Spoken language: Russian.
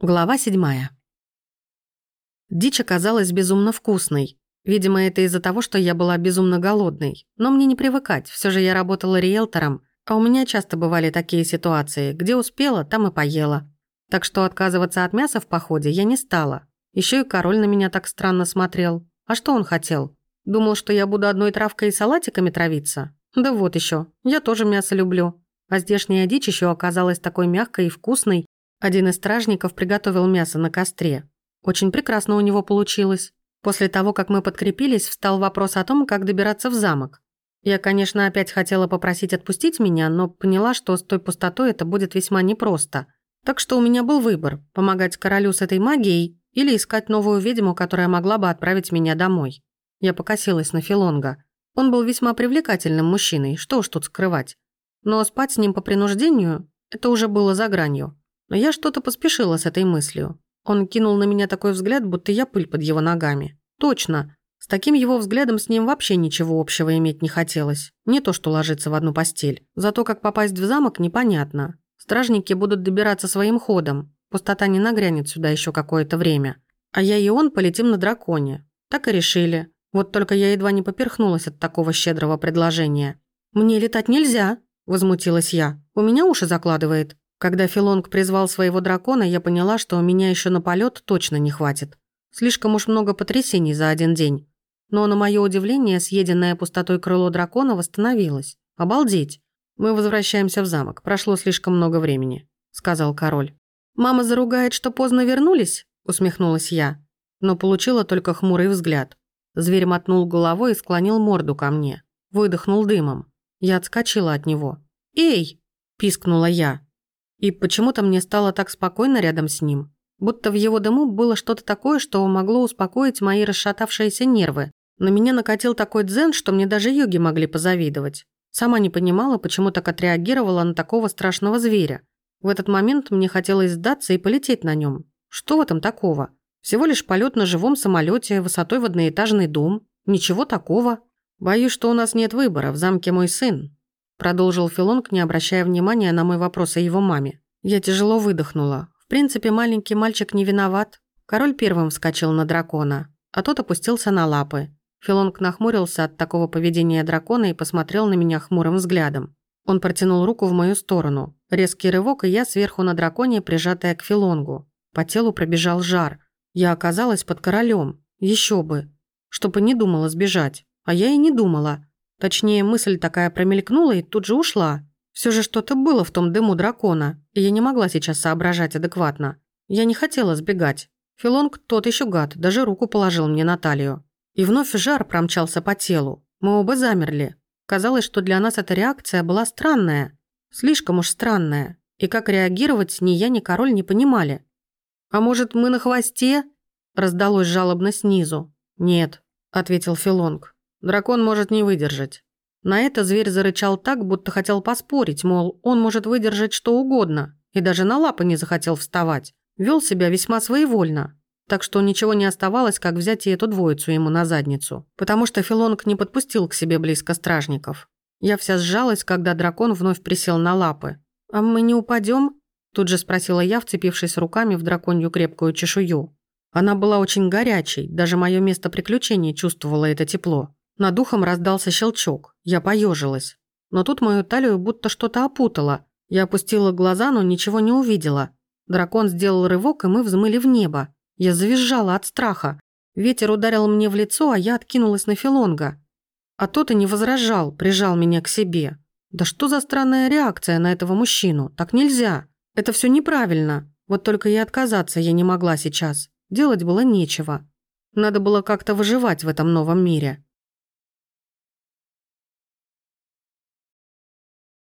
Глава седьмая. Дичь оказалась безумно вкусной. Видимо, это из-за того, что я была безумно голодной. Но мне не привыкать, все же я работала риэлтором, а у меня часто бывали такие ситуации, где успела, там и поела. Так что отказываться от мяса в походе я не стала. Еще и король на меня так странно смотрел. А что он хотел? Думал, что я буду одной травкой и салатиками травиться? Да вот еще, я тоже мясо люблю. А здешняя дичь еще оказалась такой мягкой и вкусной, один из стражников приготовил мясо на костре. Очень прекрасно у него получилось. После того, как мы подкрепились, встал вопрос о том, как добираться в замок. Я, конечно, опять хотела попросить отпустить меня, но поняла, что с той пустотой это будет весьма непросто. Так что у меня был выбор – помогать королю с этой магией или искать новую ведьму, которая могла бы отправить меня домой. Я покосилась на Филонга. Он был весьма привлекательным мужчиной, что уж тут скрывать. Но спать с ним по принуждению – это уже было за гранью. Но я что-то поспешила с этой мыслью. Он кинул на меня такой взгляд, будто я пыль под его ногами. Точно. С таким его взглядом с ним вообще ничего общего иметь не хотелось. Не то, что ложиться в одну постель. Зато как попасть в замок, непонятно. Стражники будут добираться своим ходом. Пустота не нагрянет сюда еще какое-то время. А я и он полетим на драконе. Так и решили. Вот только я едва не поперхнулась от такого щедрого предложения. «Мне летать нельзя», – возмутилась я. «У меня уши закладывает». Когда Филонг призвал своего дракона, я поняла, что у меня еще на полет точно не хватит. Слишком уж много потрясений за один день. Но на мое удивление, съеденное пустотой крыло дракона восстановилось. Обалдеть! Мы возвращаемся в замок. Прошло слишком много времени, сказал король. Мама заругает, что поздно вернулись? усмехнулась я, но получила только хмурый взгляд. Зверь мотнул головой и склонил морду ко мне. Выдохнул дымом. Я отскочила от него. «Эй!» – пискнула я. И почему-то мне стало так спокойно рядом с ним. Будто в его дыму было что-то такое, что могло успокоить мои расшатавшиеся нервы. На меня накатил такой дзен, что мне даже йоги могли позавидовать. Сама не понимала, почему так отреагировала на такого страшного зверя. В этот момент мне хотелось сдаться и полететь на нем. Что в этом такого? Всего лишь полет на живом самолете, высотой в одноэтажный дом. Ничего такого. Боюсь, что у нас нет выбора, в замке мой сын. Продолжил Филонг, не обращая внимания на мой вопрос о его маме. Я тяжело выдохнула. В принципе, маленький мальчик не виноват. Король первым вскочил на дракона, а тот опустился на лапы. Филонг нахмурился от такого поведения дракона и посмотрел на меня хмурым взглядом. Он протянул руку в мою сторону. Резкий рывок, и я сверху на драконе, прижатая к Филонгу. По телу пробежал жар. Я оказалась под королем. Еще бы. Чтобы не думала сбежать. А я и не думала. Точнее, мысль такая промелькнула и тут же ушла. Все же что-то было в том дыму дракона, и я не могла сейчас соображать адекватно. Я не хотела сбегать. Филонг тот еще гад, даже руку положил мне на талию. И вновь жар промчался по телу. Мы оба замерли. Казалось, что для нас эта реакция была странная. Слишком уж странная. И как реагировать ни я, ни король не понимали. «А может, мы на хвосте?» Раздалось жалобно снизу. «Нет», — ответил Филонг. Дракон может не выдержать. На это зверь зарычал так, будто хотел поспорить, мол, он может выдержать что угодно, и даже на лапы не захотел вставать. Вел себя весьма своевольно. Так что ничего не оставалось, как взять и эту двоицу ему на задницу. Потому что Филонг не подпустил к себе близко стражников. Я вся сжалась, когда дракон вновь присел на лапы. «А мы не упадем? Тут же спросила я, вцепившись руками в драконью крепкую чешую. Она была очень горячей, даже мое место приключения чувствовало это тепло. Над ухом раздался щелчок. Я поежилась. Но тут мою талию будто что-то опутало. Я опустила глаза, но ничего не увидела. Дракон сделал рывок, и мы взмыли в небо. Я завизжала от страха. Ветер ударил мне в лицо, а я откинулась на Филонга. А тот и не возражал, прижал меня к себе. Да что за странная реакция на этого мужчину? Так нельзя. Это все неправильно. Вот только и отказаться я не могла сейчас. Делать было нечего. Надо было как-то выживать в этом новом мире.